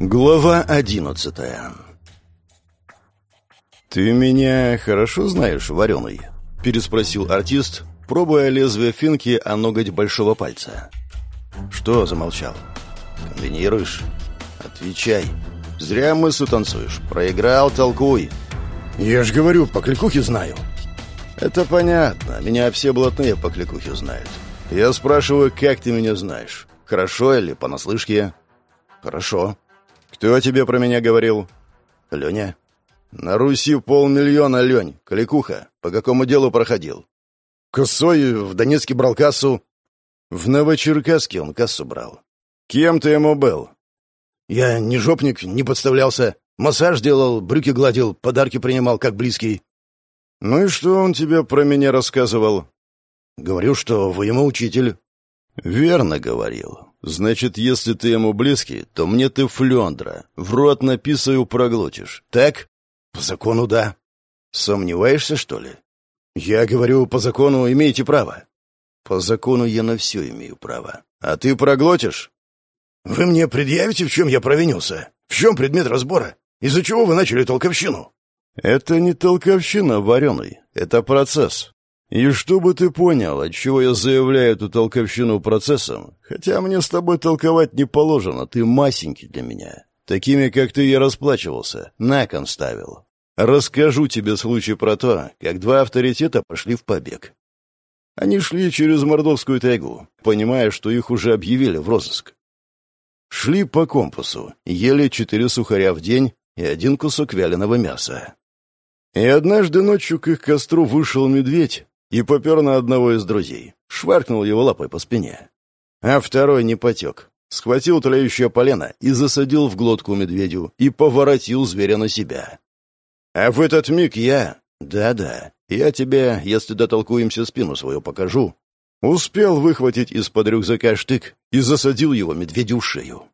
Глава одиннадцатая «Ты меня хорошо знаешь, вареный?» — переспросил артист, пробуя лезвие финки о ноготь большого пальца. «Что?» — замолчал. «Комбинируешь?» «Отвечай. Зря мысу танцуешь. Проиграл, толкуй». «Я ж говорю, по кликухе знаю». «Это понятно. Меня все блатные по кликухе знают. Я спрашиваю, как ты меня знаешь? Хорошо или понаслышке?» «Хорошо. Кто тебе про меня говорил?» «Леня». «На Руси полмиллиона, Лень. Кликуха. По какому делу проходил?» «Косой в Донецке брал кассу». «В Новочеркасске он кассу брал. Кем ты ему был?» «Я не жопник, не подставлялся. Массаж делал, брюки гладил, подарки принимал, как близкий». «Ну и что он тебе про меня рассказывал?» «Говорил, что вы ему учитель». «Верно говорил. Значит, если ты ему близкий, то мне ты флендра. В рот написаю проглотишь. Так?» «По закону, да». «Сомневаешься, что ли?» «Я говорю, по закону имеете право». «По закону я на все имею право. А ты проглотишь?» «Вы мне предъявите, в чем я провинился? В чем предмет разбора? Из-за чего вы начали толковщину?» «Это не толковщина, вареный. Это процесс. И чтобы ты понял, отчего я заявляю эту толковщину процессом, хотя мне с тобой толковать не положено, ты масенький для меня. Такими, как ты, я расплачивался, на кон ставил. Расскажу тебе случай про то, как два авторитета пошли в побег. Они шли через Мордовскую тайгу, понимая, что их уже объявили в розыск. Шли по компасу, ели четыре сухаря в день и один кусок вяленого мяса. И однажды ночью к их костру вышел медведь и попер на одного из друзей, шваркнул его лапой по спине. А второй не потек, схватил тлеющее полено и засадил в глотку медведю и поворотил зверя на себя. А в этот миг я... Да-да, я тебе, если дотолкуемся, спину свою покажу. Успел выхватить из-под рюкзака штык и засадил его медведю в шею.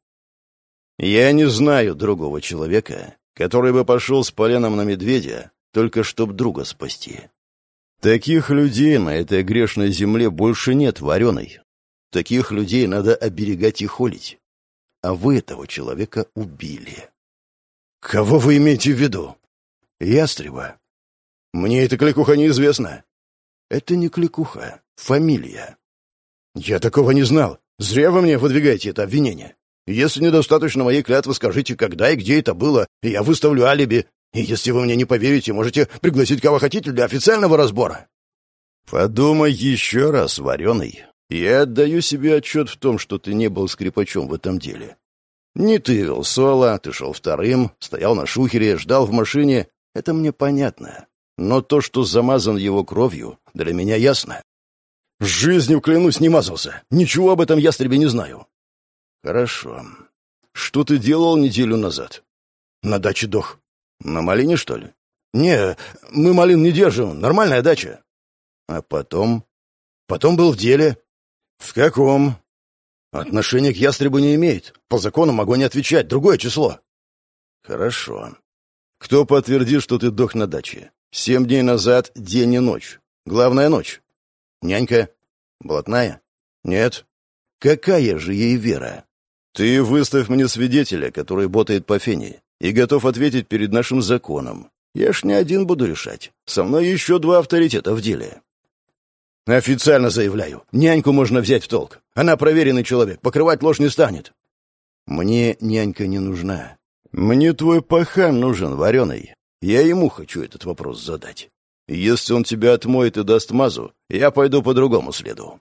Я не знаю другого человека, который бы пошел с поленом на медведя, только чтоб друга спасти. Таких людей на этой грешной земле больше нет, вареной. Таких людей надо оберегать и холить. А вы этого человека убили. Кого вы имеете в виду? Ястреба. Мне эта кликуха неизвестна. Это не кликуха, фамилия. Я такого не знал. Зря вы мне выдвигаете это обвинение. Если недостаточно моей клятвы, скажите, когда и где это было, и я выставлю алиби. И если вы мне не поверите, можете пригласить кого хотите для официального разбора. Подумай еще раз, вареный. Я отдаю себе отчет в том, что ты не был скрипачом в этом деле. Не ты вел соло, ты шел вторым, стоял на шухере, ждал в машине. Это мне понятно. Но то, что замазан его кровью, для меня ясно. Жизнью, клянусь, не мазался. Ничего об этом ястребе не знаю. Хорошо. Что ты делал неделю назад? На даче дох. На малине, что ли? Не, мы малин не держим. Нормальная дача. А потом? Потом был в деле. В каком? Отношения к ястребу не имеет. По закону могу не отвечать. Другое число. Хорошо. Кто подтвердит, что ты дох на даче? Семь дней назад, день и ночь. Главная ночь. Нянька? Блатная? Нет. Какая же ей вера? Ты выставь мне свидетеля, который ботает по фене и готов ответить перед нашим законом. Я ж не один буду решать. Со мной еще два авторитета в деле. Официально заявляю, няньку можно взять в толк. Она проверенный человек, покрывать ложь не станет. Мне нянька не нужна. Мне твой пахан нужен, вареный. Я ему хочу этот вопрос задать. Если он тебя отмоет и даст мазу, я пойду по другому следу.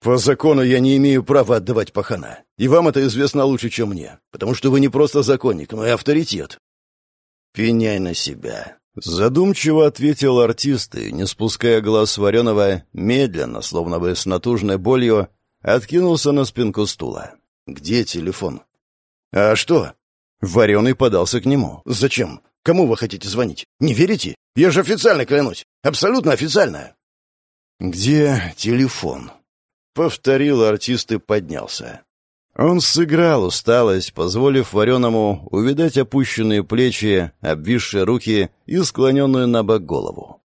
По закону я не имею права отдавать пахана. И вам это известно лучше, чем мне, потому что вы не просто законник, но и авторитет. Пеняй на себя. Задумчиво ответил артист и, не спуская глаз Вареного, медленно, словно бы с натужной болью, откинулся на спинку стула. «Где телефон?» «А что?» Вареный подался к нему. «Зачем? Кому вы хотите звонить? Не верите? Я же официально клянусь. Абсолютно официально». «Где телефон?» Повторил артист и поднялся. Он сыграл усталость, позволив Вареному увидать опущенные плечи, обвисшие руки и склоненную на бок голову.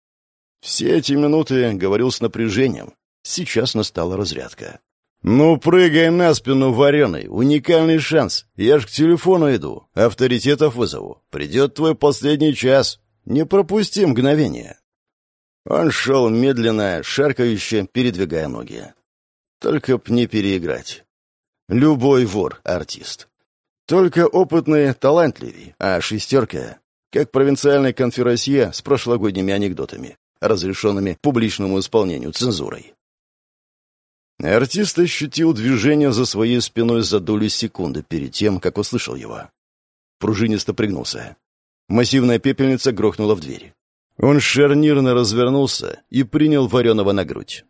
Все эти минуты говорил с напряжением. Сейчас настала разрядка. «Ну, прыгай на спину вареный. Уникальный шанс. Я ж к телефону иду. Авторитетов вызову. Придет твой последний час. Не пропусти мгновение». Он шел медленно, шаркающе, передвигая ноги. Только б не переиграть. Любой вор — артист. Только опытный талантливей, а шестерка — как провинциальный конферансье с прошлогодними анекдотами, разрешенными публичному исполнению цензурой. Артист ощутил движение за своей спиной за долю секунды перед тем, как услышал его. Пружинисто пригнулся. Массивная пепельница грохнула в дверь. Он шарнирно развернулся и принял вареного на грудь.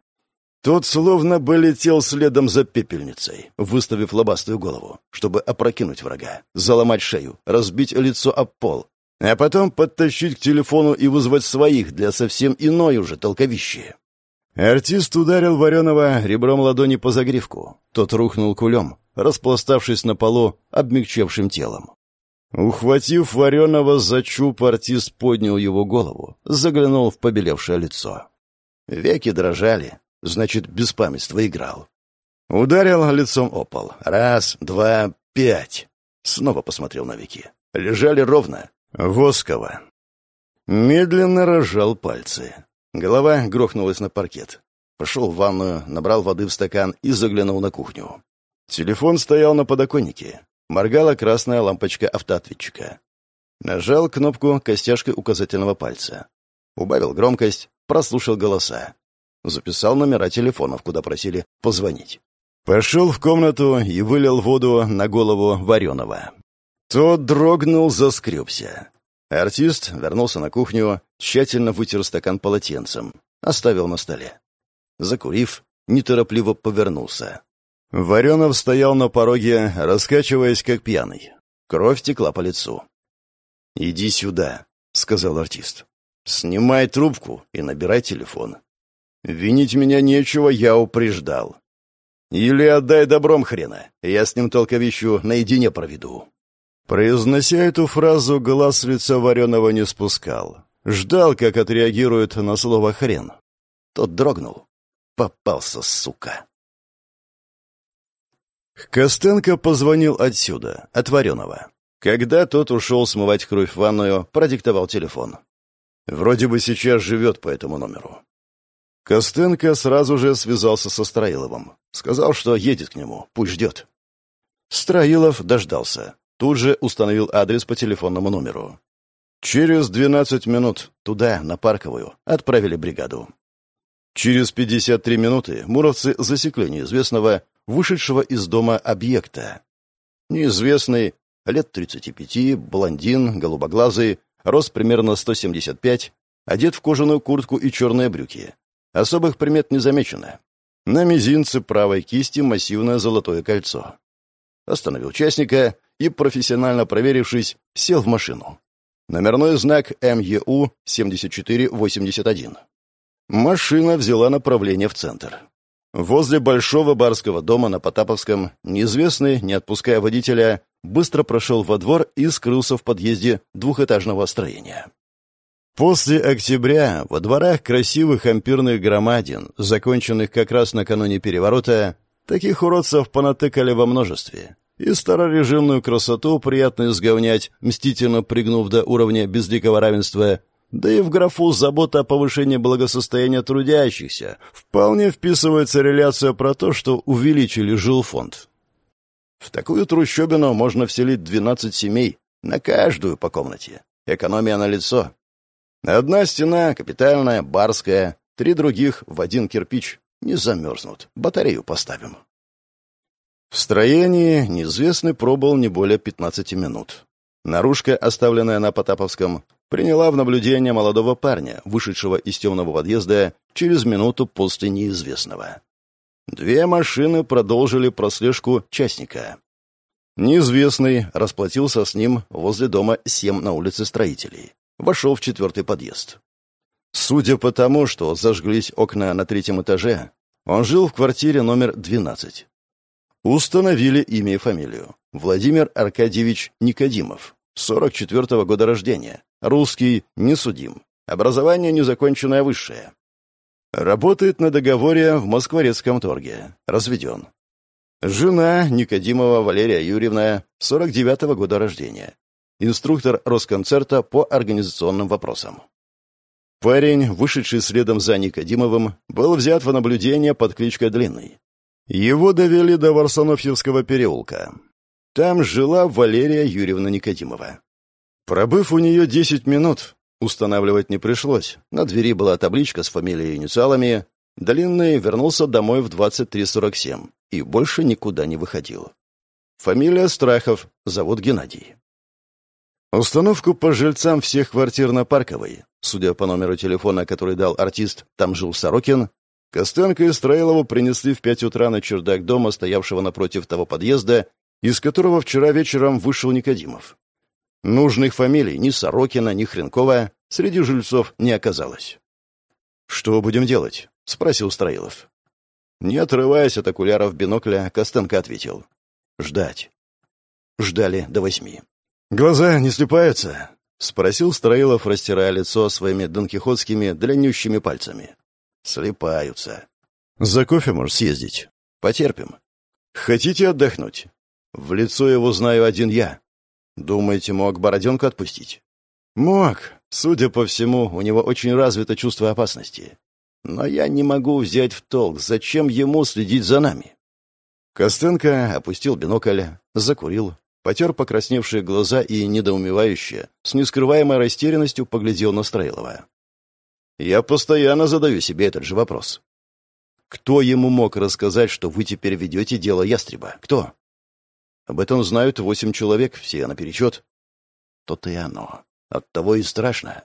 Тот словно бы летел следом за пепельницей, выставив лобастую голову, чтобы опрокинуть врага, заломать шею, разбить лицо об пол, а потом подтащить к телефону и вызвать своих для совсем иной уже толковищи. Артист ударил Вареного ребром ладони по загривку. Тот рухнул кулем, распластавшись на полу обмягчевшим телом. Ухватив Вареного за чуб, артист поднял его голову, заглянул в побелевшее лицо. Веки дрожали, значит, без памятства играл. Ударил лицом о пол. Раз, два, пять. Снова посмотрел на веки. Лежали ровно, восково. Медленно разжал пальцы. Голова грохнулась на паркет. Пошел в ванную, набрал воды в стакан и заглянул на кухню. Телефон стоял на подоконнике. Моргала красная лампочка автоответчика. Нажал кнопку костяшкой указательного пальца. Убавил громкость, прослушал голоса. Записал номера телефонов, куда просили позвонить. Пошел в комнату и вылил воду на голову Вареного. Тот дрогнул, заскребся. Артист вернулся на кухню, тщательно вытер стакан полотенцем, оставил на столе. Закурив, неторопливо повернулся. Варенов стоял на пороге, раскачиваясь как пьяный. Кровь текла по лицу. «Иди сюда», — сказал артист. «Снимай трубку и набирай телефон. Винить меня нечего, я упреждал. Или отдай добром хрена, я с ним толковищу наедине проведу». Произнося эту фразу, глаз лица вареного не спускал. Ждал, как отреагирует на слово «хрен». Тот дрогнул. Попался, сука. Костенко позвонил отсюда, от вареного. Когда тот ушел смывать кровь в ванную, продиктовал телефон. Вроде бы сейчас живет по этому номеру. Костенко сразу же связался со Строиловым. Сказал, что едет к нему, пусть ждет. Строилов дождался. Тут же установил адрес по телефонному номеру. Через 12 минут туда, на Парковую, отправили бригаду. Через 53 минуты муровцы засекли неизвестного, вышедшего из дома объекта. Неизвестный, лет 35, блондин, голубоглазый, рост примерно 175, одет в кожаную куртку и черные брюки. Особых примет не замечено. На мизинце правой кисти массивное золотое кольцо. Остановил участника и, профессионально проверившись, сел в машину. Номерной знак МЕУ 7481. Машина взяла направление в центр. Возле большого барского дома на Потаповском неизвестный, не отпуская водителя, быстро прошел во двор и скрылся в подъезде двухэтажного строения. После октября во дворах красивых ампирных громадин, законченных как раз накануне переворота, таких уродцев понатыкали во множестве. И старорежимную красоту приятно изговнять, мстительно пригнув до уровня безликого равенства, да и в графу «забота о повышении благосостояния трудящихся» вполне вписывается реляция про то, что увеличили жилфонд. В такую трущобину можно вселить 12 семей, на каждую по комнате. Экономия на лицо. Одна стена капитальная, барская, три других в один кирпич. Не замерзнут. Батарею поставим. В строении неизвестный пробыл не более 15 минут. Наружка, оставленная на Потаповском, приняла в наблюдение молодого парня, вышедшего из темного подъезда через минуту после неизвестного. Две машины продолжили прослежку частника. Неизвестный расплатился с ним возле дома 7 на улице Строителей. Вошел в четвертый подъезд. Судя по тому, что зажглись окна на третьем этаже, он жил в квартире номер 12. Установили имя и фамилию. Владимир Аркадьевич Никодимов, 44-го года рождения. Русский, не судим. Образование незаконченное высшее. Работает на договоре в Москворецком торге. Разведен. Жена Никодимова Валерия Юрьевна, 49-го года рождения. Инструктор Росконцерта по организационным вопросам. Парень, вышедший следом за Никодимовым, был взят в наблюдение под кличкой Длинный. Его довели до Варсонофьевского переулка. Там жила Валерия Юрьевна Никодимова. Пробыв у нее 10 минут, устанавливать не пришлось. На двери была табличка с фамилией и инициалами. Длинный вернулся домой в 23.47 и больше никуда не выходил. Фамилия Страхов, зовут Геннадий. Установку по жильцам всех квартир на Парковой, судя по номеру телефона, который дал артист, там жил Сорокин, Костенко и Строилову принесли в пять утра на чердак дома, стоявшего напротив того подъезда, из которого вчера вечером вышел Никодимов. Нужных фамилий ни Сорокина, ни Хренкова среди жильцов не оказалось. «Что будем делать?» — спросил Строилов. Не отрываясь от окуляров бинокля, Костенко ответил. «Ждать». Ждали до восьми. «Глаза не слепаются?» — спросил Строилов, растирая лицо своими донкихотскими длиннющими пальцами. «Слепаются. За кофе можешь съездить. Потерпим. Хотите отдохнуть? В лицо его знаю один я. Думаете, мог Бороденку отпустить?» «Мог. Судя по всему, у него очень развито чувство опасности. Но я не могу взять в толк, зачем ему следить за нами. Костенко опустил бинокль, закурил, потер покрасневшие глаза и, недоумевающе, с нескрываемой растерянностью поглядел на Строилова. Я постоянно задаю себе этот же вопрос. Кто ему мог рассказать, что вы теперь ведете дело ястреба? Кто? Об этом знают восемь человек, все наперечет. То-то и оно. Оттого и страшно.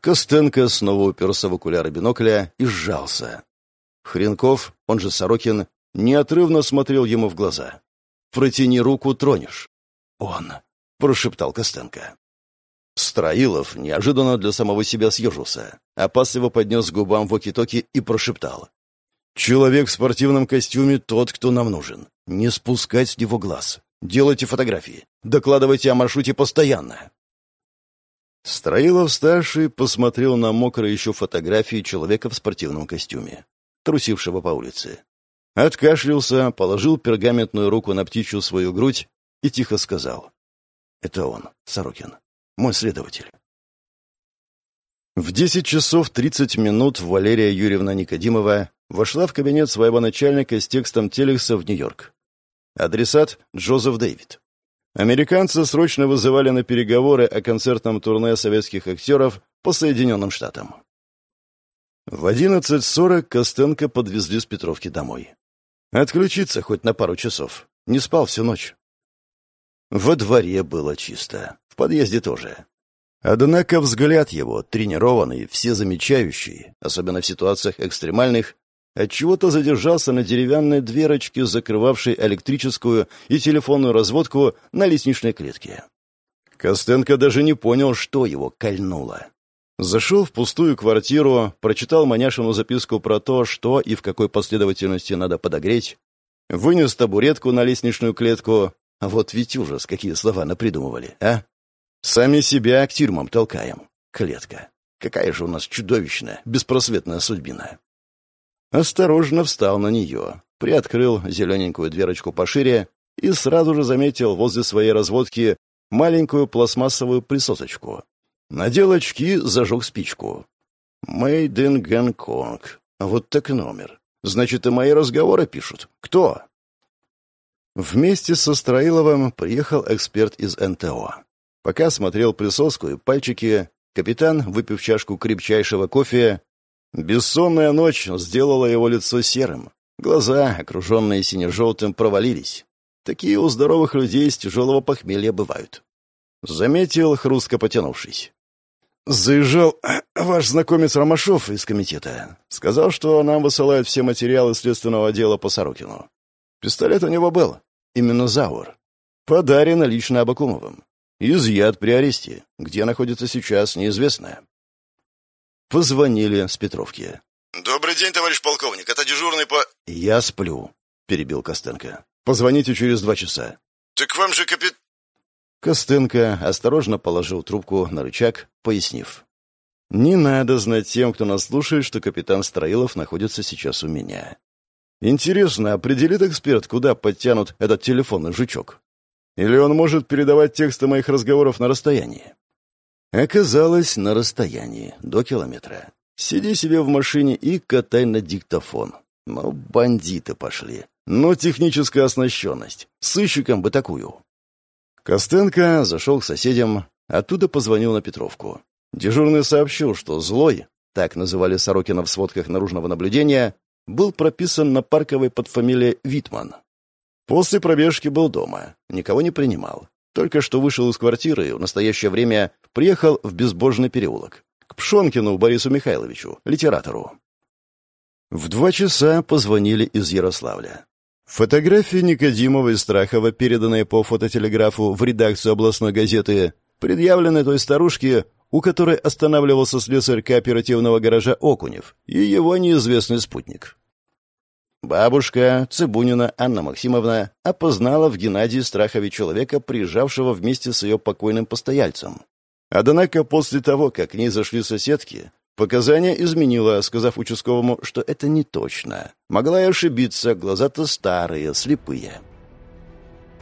Костенко снова уперся в окуляры бинокля и сжался. Хренков, он же Сорокин, неотрывно смотрел ему в глаза. «Протяни руку, тронешь». «Он», — прошептал Костенко. Строилов неожиданно для самого себя съежился, опасливо поднес к губам воки-токи и прошептал. «Человек в спортивном костюме тот, кто нам нужен. Не спускать с него глаз. Делайте фотографии. Докладывайте о маршруте постоянно». Строилов-старший посмотрел на мокрые еще фотографии человека в спортивном костюме, трусившего по улице. Откашлялся, положил пергаментную руку на птичью свою грудь и тихо сказал. «Это он, Сорокин, мой следователь». В десять часов тридцать минут Валерия Юрьевна Никодимова вошла в кабинет своего начальника с текстом телекса в Нью-Йорк. Адресат — Джозеф Дэвид. Американцы срочно вызывали на переговоры о концертном турне советских актеров по Соединенным Штатам. В 11.40 Костенко подвезли с Петровки домой. Отключиться хоть на пару часов. Не спал всю ночь. Во дворе было чисто. В подъезде тоже. Однако взгляд его, тренированный, все замечающий, особенно в ситуациях экстремальных, отчего-то задержался на деревянной дверочке, закрывавшей электрическую и телефонную разводку на лестничной клетке. Костенко даже не понял, что его кольнуло. Зашел в пустую квартиру, прочитал Маняшину записку про то, что и в какой последовательности надо подогреть, вынес табуретку на лестничную клетку, а вот ведь ужас, какие слова напридумывали, а? Сами себя к тюрьмам толкаем. Клетка. Какая же у нас чудовищная, беспросветная судьбина. Осторожно встал на нее, приоткрыл зелененькую дверочку пошире и сразу же заметил возле своей разводки маленькую пластмассовую присосочку. Надел очки, зажег спичку. «Made in Гонконг». Вот так номер. Значит, и мои разговоры пишут. Кто? Вместе со Строиловым приехал эксперт из НТО. Пока смотрел присоску и пальчики, капитан, выпив чашку крепчайшего кофе, Бессонная ночь сделала его лицо серым. Глаза, окруженные сине-желтым, провалились. Такие у здоровых людей с тяжелого похмелья бывают. Заметил, хрустко потянувшись. «Заезжал ваш знакомец Ромашов из комитета. Сказал, что нам высылают все материалы следственного дела по Сорокину. Пистолет у него был. Именно Заур. Подарен лично Абакумовым. Изъят при аресте. Где находится сейчас, неизвестно. Позвонили с Петровки. «Добрый день, товарищ полковник. Это дежурный по...» «Я сплю», — перебил Костенко. «Позвоните через два часа». «Так вам же капит...» Костенко осторожно положил трубку на рычаг, пояснив. «Не надо знать тем, кто нас слушает, что капитан Строилов находится сейчас у меня. Интересно, определит эксперт, куда подтянут этот телефонный жучок? Или он может передавать тексты моих разговоров на расстоянии? Оказалось, на расстоянии, до километра. Сиди себе в машине и катай на диктофон. Ну, бандиты пошли. Ну, техническая оснащенность. Сыщикам бы такую. Костенко зашел к соседям, оттуда позвонил на Петровку. Дежурный сообщил, что злой, так называли Сорокина в сводках наружного наблюдения, был прописан на парковой под фамилией Витман. После пробежки был дома, никого не принимал. Только что вышел из квартиры и в настоящее время приехал в безбожный переулок. К Пшонкину Борису Михайловичу, литератору. В два часа позвонили из Ярославля. Фотографии Никодимова и Страхова, переданные по фототелеграфу в редакцию областной газеты, предъявлены той старушке, у которой останавливался слесарь кооперативного гаража Окунев и его неизвестный спутник. Бабушка Цыбунина Анна Максимовна опознала в Геннадии Страхове человека, приезжавшего вместе с ее покойным постояльцем. Однако после того, как к ней зашли соседки, показания изменила, сказав участковому, что это не точно. Могла и ошибиться, глаза-то старые, слепые.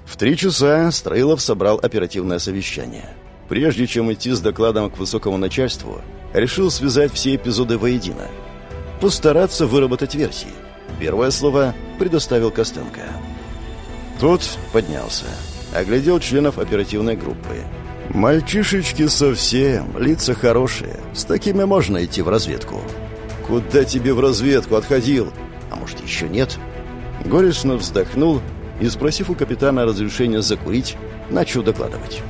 В три часа Строилов собрал оперативное совещание. Прежде чем идти с докладом к высокому начальству, решил связать все эпизоды воедино. Постараться выработать версии. Первое слово предоставил Костенко. Тот поднялся, оглядел членов оперативной группы. «Мальчишечки совсем, лица хорошие. С такими можно идти в разведку». «Куда тебе в разведку отходил? А может, еще нет?» Горестно вздохнул и, спросив у капитана разрешения закурить, начал докладывать.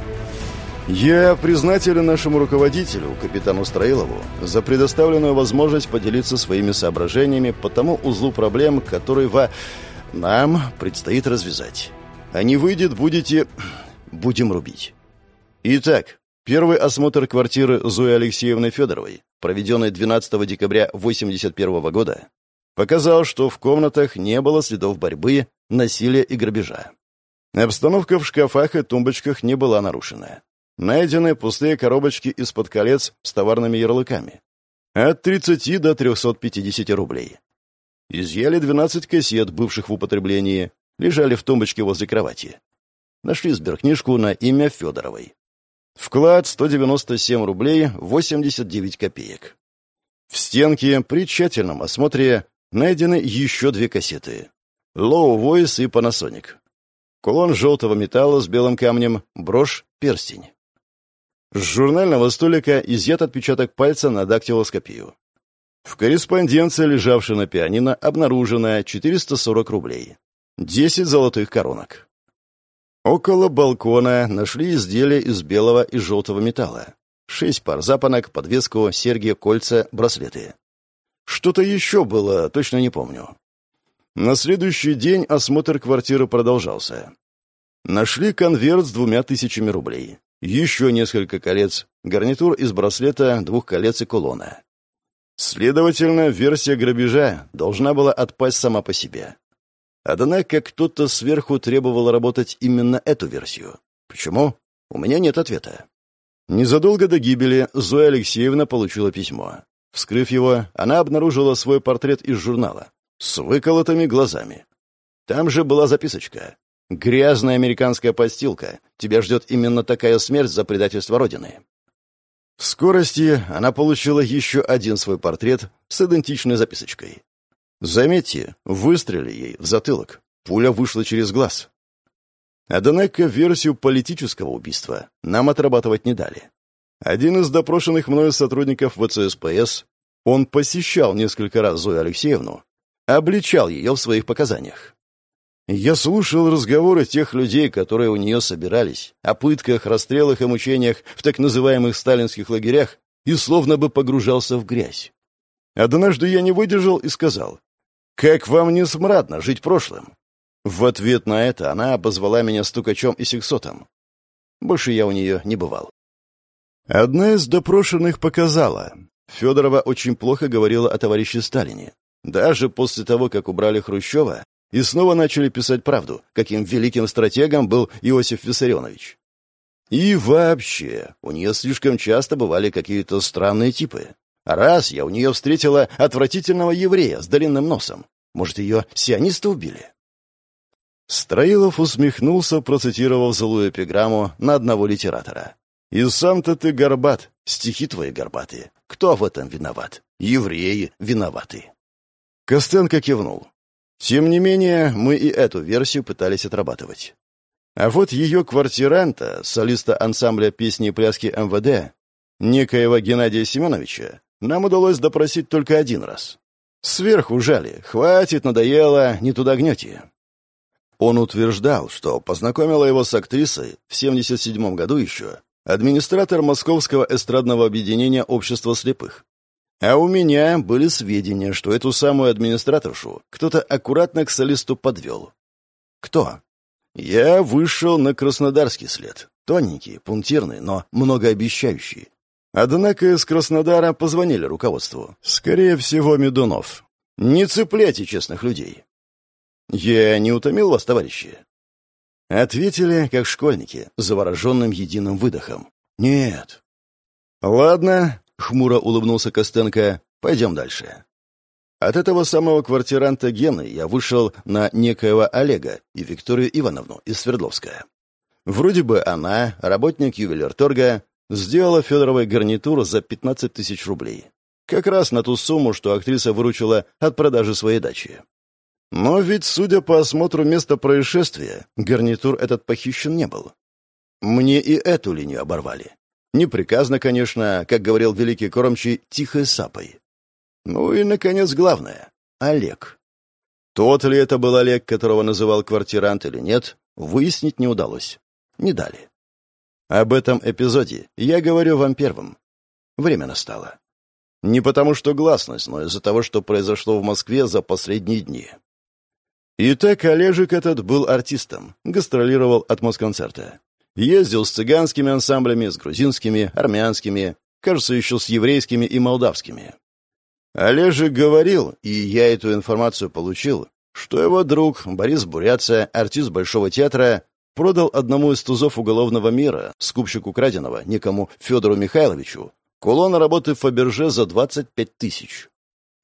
«Я признателен нашему руководителю, капитану Строилову, за предоставленную возможность поделиться своими соображениями по тому узлу проблем, который во... нам предстоит развязать. А не выйдет, будете... будем рубить. Итак, первый осмотр квартиры Зои Алексеевны Федоровой, проведенный 12 декабря 1981 года, показал, что в комнатах не было следов борьбы, насилия и грабежа. Обстановка в шкафах и тумбочках не была нарушена. Найдены пустые коробочки из-под колец с товарными ярлыками. От 30 до 350 рублей. Изъяли 12 кассет, бывших в употреблении, лежали в тумбочке возле кровати. Нашли сберкнижку на имя Федоровой. Вклад 197 рублей 89 копеек. В стенке при тщательном осмотре найдены еще две кассеты. Low Voice и Panasonic. Кулон желтого металла с белым камнем, брошь, перстень. С журнального столика изъят отпечаток пальца на дактилоскопию. В корреспонденции, лежавшей на пианино, обнаружено 440 рублей. 10 золотых коронок. Около балкона нашли изделия из белого и желтого металла. Шесть пар запонок, подвеску, серьги, кольца, браслеты. Что-то еще было, точно не помню. На следующий день осмотр квартиры продолжался. Нашли конверт с двумя тысячами рублей еще несколько колец, гарнитур из браслета, двух колец и кулона. Следовательно, версия грабежа должна была отпасть сама по себе. Однако кто-то сверху требовал работать именно эту версию. Почему? У меня нет ответа. Незадолго до гибели Зоя Алексеевна получила письмо. Вскрыв его, она обнаружила свой портрет из журнала с выколотыми глазами. Там же была записочка. Грязная американская постилка. Тебя ждет именно такая смерть за предательство Родины. В скорости она получила еще один свой портрет с идентичной записочкой. Заметьте, выстрелили ей в затылок. Пуля вышла через глаз. Однако версию политического убийства нам отрабатывать не дали. Один из допрошенных мною сотрудников ВЦСПС, он посещал несколько раз Зою Алексеевну, обличал ее в своих показаниях. Я слушал разговоры тех людей, которые у нее собирались, о пытках, расстрелах и мучениях в так называемых сталинских лагерях, и словно бы погружался в грязь. Однажды я не выдержал и сказал, «Как вам не смрадно жить прошлым?» В ответ на это она обозвала меня стукачом и сексотом. Больше я у нее не бывал. Одна из допрошенных показала. Федорова очень плохо говорила о товарище Сталине. Даже после того, как убрали Хрущева, и снова начали писать правду, каким великим стратегом был Иосиф Виссарионович. И вообще, у нее слишком часто бывали какие-то странные типы. Раз я у нее встретила отвратительного еврея с длинным носом. Может, ее сионисты убили? Строилов усмехнулся, процитировав злую эпиграмму на одного литератора. «И сам-то ты горбат, стихи твои горбатые. Кто в этом виноват? Евреи виноваты». Костенко кивнул. Тем не менее, мы и эту версию пытались отрабатывать. А вот ее квартиранта, солиста ансамбля песни и пляски МВД, некоего Геннадия Семеновича, нам удалось допросить только один раз. Сверху жали. Хватит, надоело, не туда гнете. Он утверждал, что познакомила его с актрисой в 77 году еще администратор Московского эстрадного объединения общества слепых. А у меня были сведения, что эту самую администраторшу кто-то аккуратно к солисту подвел. Кто? Я вышел на краснодарский след. Тоненький, пунктирный, но многообещающий. Однако из Краснодара позвонили руководству. Скорее всего, Медунов. Не цепляйте честных людей. «Я не утомил вас, товарищи?» Ответили, как школьники, завороженным единым выдохом. «Нет». «Ладно», — хмуро улыбнулся Костенко, — «пойдем дальше». От этого самого квартиранта Гены я вышел на некоего Олега и Викторию Ивановну из Свердловска. Вроде бы она, работник ювелирторга, сделала Федоровой гарнитур за 15 тысяч рублей. Как раз на ту сумму, что актриса выручила от продажи своей дачи. Но ведь, судя по осмотру места происшествия, гарнитур этот похищен не был. Мне и эту линию оборвали. Неприказно, конечно, как говорил великий кормчий, тихой сапой. Ну и, наконец, главное — Олег. Тот ли это был Олег, которого называл квартирант или нет, выяснить не удалось. Не дали. Об этом эпизоде я говорю вам первым. Время настало. Не потому что гласность, но из-за того, что произошло в Москве за последние дни. Итак, Олежек этот был артистом, гастролировал от Москонцерта. Ездил с цыганскими ансамблями, с грузинскими, армянскими, кажется, еще с еврейскими и молдавскими. Олежек говорил, и я эту информацию получил, что его друг Борис Буряция, артист Большого театра, продал одному из тузов уголовного мира, скупщику краденого, некому Федору Михайловичу, кулон работы в Фаберже за 25 тысяч.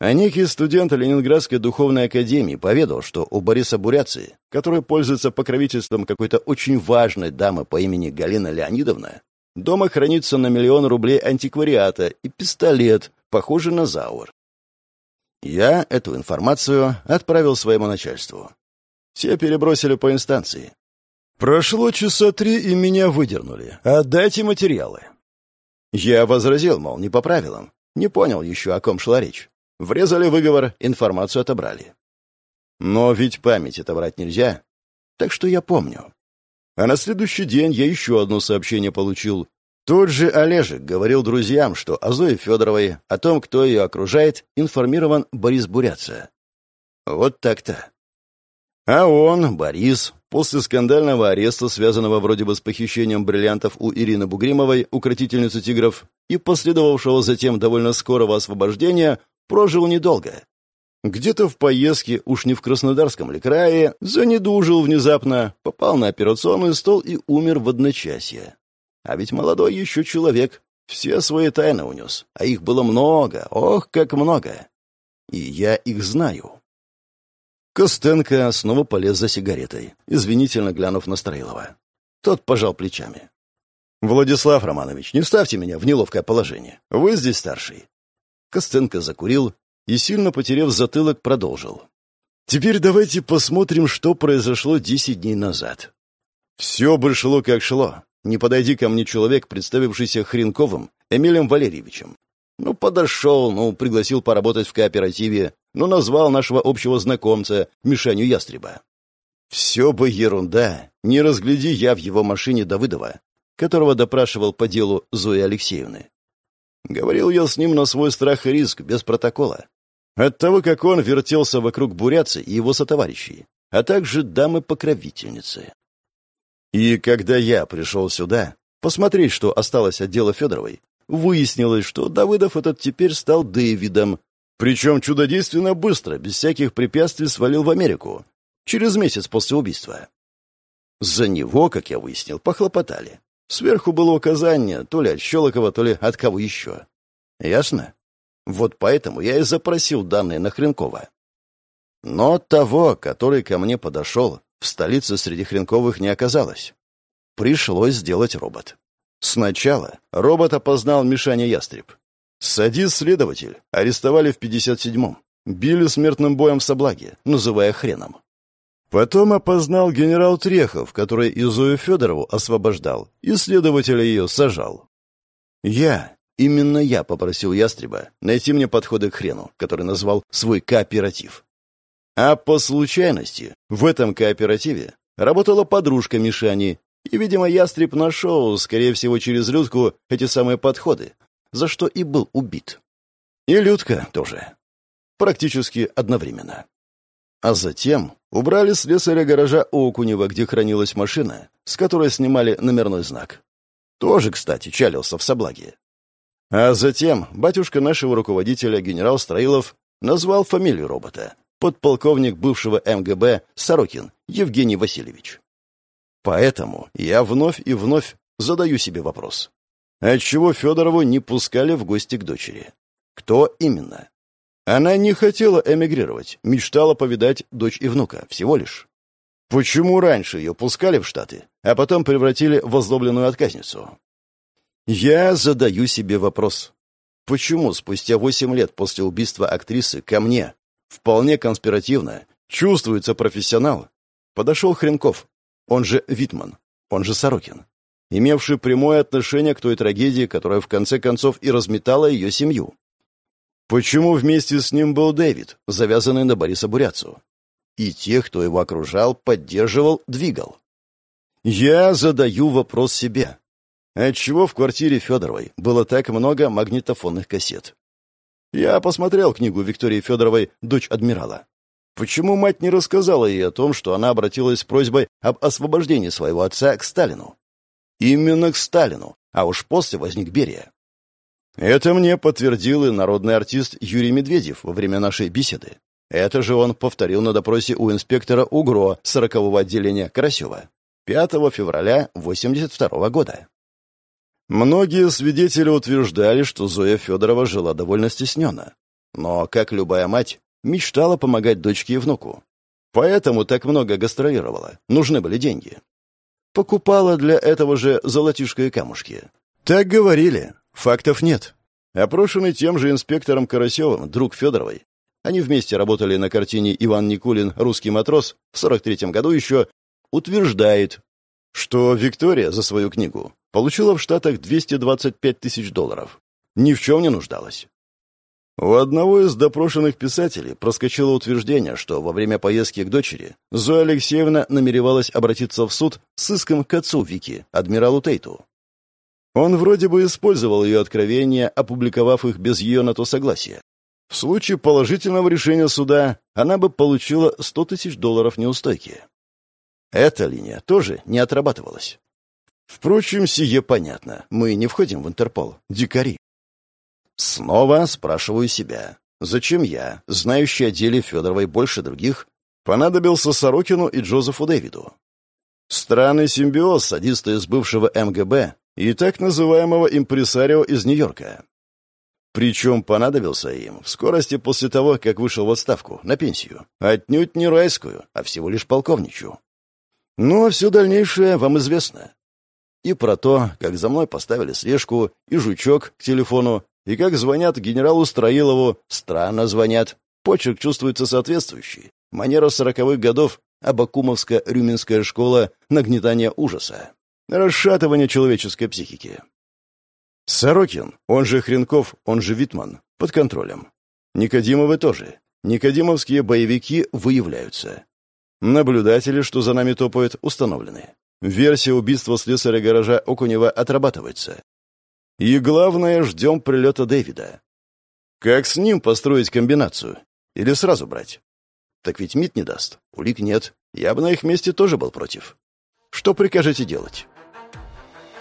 А некий студент Ленинградской духовной академии поведал, что у Бориса Буряции, который пользуется покровительством какой-то очень важной дамы по имени Галина Леонидовна, дома хранится на миллион рублей антиквариата и пистолет, похожий на Заур. Я эту информацию отправил своему начальству. Все перебросили по инстанции. Прошло часа три, и меня выдернули. Отдайте материалы. Я возразил, мол, не по правилам. Не понял еще, о ком шла речь. Врезали выговор, информацию отобрали. Но ведь память отобрать нельзя. Так что я помню. А на следующий день я еще одно сообщение получил. Тот же Олежек говорил друзьям, что о Зое Федоровой, о том, кто ее окружает, информирован Борис Буряца. Вот так-то. А он, Борис, после скандального ареста, связанного вроде бы с похищением бриллиантов у Ирины Бугримовой, укротительницы тигров, и последовавшего затем довольно скорого освобождения, прожил недолго. Где-то в поездке, уж не в Краснодарском ли крае, занедужил внезапно, попал на операционный стол и умер в одночасье. А ведь молодой еще человек, все свои тайны унес, а их было много, ох, как много. И я их знаю. Костенко снова полез за сигаретой, извинительно глянув на Строилова. Тот пожал плечами. «Владислав Романович, не ставьте меня в неловкое положение. Вы здесь старший. Костенко закурил и, сильно потеряв затылок, продолжил. «Теперь давайте посмотрим, что произошло десять дней назад. Все бы шло, как шло. Не подойди ко мне человек, представившийся Хренковым Эмилем Валерьевичем. Ну, подошел, ну, пригласил поработать в кооперативе, ну, назвал нашего общего знакомца Мишаню Ястреба. Все бы ерунда, не разгляди я в его машине Давыдова, которого допрашивал по делу Зои Алексеевны. Говорил я с ним на свой страх и риск, без протокола. От того, как он вертелся вокруг буряцы и его сотоварищей, а также дамы-покровительницы. И когда я пришел сюда, посмотреть, что осталось от дела Федоровой, выяснилось, что Давыдов этот теперь стал Дэвидом, причем чудодейственно быстро, без всяких препятствий свалил в Америку, через месяц после убийства. За него, как я выяснил, похлопотали. Сверху было указание то ли от Щелокова, то ли от кого еще. Ясно? Вот поэтому я и запросил данные на Хренкова. Но того, который ко мне подошел, в столице среди хренковых не оказалось. Пришлось сделать робот. Сначала робот опознал Мишаня Ястреб. Садист-следователь арестовали в 57-м. Били смертным боем в Соблаге, называя хреном. Потом опознал генерал Трехов, который и Зою Федорову освобождал, и следователя ее сажал. Я, именно я попросил Ястреба найти мне подходы к хрену, который назвал свой кооператив. А по случайности в этом кооперативе работала подружка Мишани, и, видимо, Ястреб нашел, скорее всего, через Людку, эти самые подходы, за что и был убит. И Людка тоже. Практически одновременно. А затем убрали слесаря гаража Окунева, где хранилась машина, с которой снимали номерной знак. Тоже, кстати, чалился в Соблаге. А затем батюшка нашего руководителя, генерал Строилов, назвал фамилию робота. Подполковник бывшего МГБ Сорокин Евгений Васильевич. Поэтому я вновь и вновь задаю себе вопрос. Отчего Федорову не пускали в гости к дочери? Кто именно? Она не хотела эмигрировать, мечтала повидать дочь и внука, всего лишь. Почему раньше ее пускали в Штаты, а потом превратили в возлобленную отказницу? Я задаю себе вопрос. Почему спустя восемь лет после убийства актрисы ко мне, вполне конспиративно, чувствуется профессионал, подошел Хренков, он же Витман, он же Сорокин, имевший прямое отношение к той трагедии, которая в конце концов и разметала ее семью? Почему вместе с ним был Дэвид, завязанный на Бориса Буряцу? И тех, кто его окружал, поддерживал, двигал. Я задаю вопрос себе. Отчего в квартире Федоровой было так много магнитофонных кассет? Я посмотрел книгу Виктории Федоровой «Дочь адмирала». Почему мать не рассказала ей о том, что она обратилась с просьбой об освобождении своего отца к Сталину? Именно к Сталину, а уж после возник Берия. Это мне подтвердил и народный артист Юрий Медведев во время нашей беседы. Это же он повторил на допросе у инспектора УГРО 40-го отделения Карасева 5 февраля 82 года. Многие свидетели утверждали, что Зоя Федорова жила довольно стесненно. Но, как любая мать, мечтала помогать дочке и внуку. Поэтому так много гастролировала. Нужны были деньги. Покупала для этого же золотишко и камушки. Так говорили, Фактов нет. Опрошенный тем же инспектором Карасевым, друг Федоровой, они вместе работали на картине «Иван Никулин. Русский матрос» в 43-м году еще, утверждает, что Виктория за свою книгу получила в Штатах 225 тысяч долларов. Ни в чем не нуждалась. У одного из допрошенных писателей проскочило утверждение, что во время поездки к дочери Зоя Алексеевна намеревалась обратиться в суд с иском к отцу Вики, адмиралу Тейту. Он вроде бы использовал ее откровения, опубликовав их без ее на то согласия. В случае положительного решения суда она бы получила 100 тысяч долларов неустойки. Эта линия тоже не отрабатывалась. Впрочем, сие понятно. Мы не входим в Интерпол. Дикари. Снова спрашиваю себя. Зачем я, знающий о деле Федоровой больше других, понадобился Сорокину и Джозефу Дэвиду? Странный симбиоз садиста из бывшего МГБ и так называемого импресарио из Нью-Йорка. Причем понадобился им в скорости после того, как вышел в отставку, на пенсию. Отнюдь не райскую, а всего лишь полковничью. Ну, а все дальнейшее вам известно. И про то, как за мной поставили слежку, и жучок к телефону, и как звонят генералу Строилову, странно звонят. Почерк чувствуется соответствующий. Манера сороковых годов, Абакумовская-Рюминская школа нагнетания ужаса. Расшатывание человеческой психики. Сорокин, он же Хренков, он же Витман, под контролем. Никодимовы тоже. Никодимовские боевики выявляются. Наблюдатели, что за нами топают, установлены. Версия убийства слесаря гаража Окунева отрабатывается. И главное, ждем прилета Дэвида. Как с ним построить комбинацию? Или сразу брать? Так ведь МИД не даст. Улик нет. Я бы на их месте тоже был против. Что прикажете делать?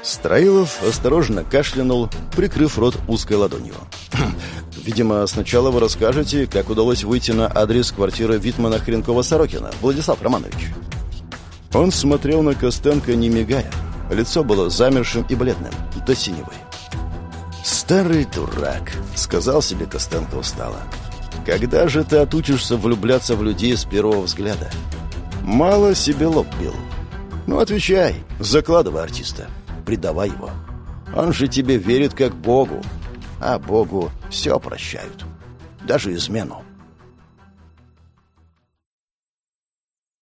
Строилов осторожно кашлянул, прикрыв рот узкой ладонью. «Хм, «Видимо, сначала вы расскажете, как удалось выйти на адрес квартиры Витмана Хренкова-Сорокина, Владислав Романович». Он смотрел на Костенко, не мигая. Лицо было замершим и бледным, до синевой. «Старый дурак», — сказал себе Костенко устало. Когда же ты отучишься влюбляться в людей с первого взгляда? Мало себе лоб бил. Ну, отвечай, закладывай артиста, предавай его. Он же тебе верит как Богу, а Богу все прощают, даже измену.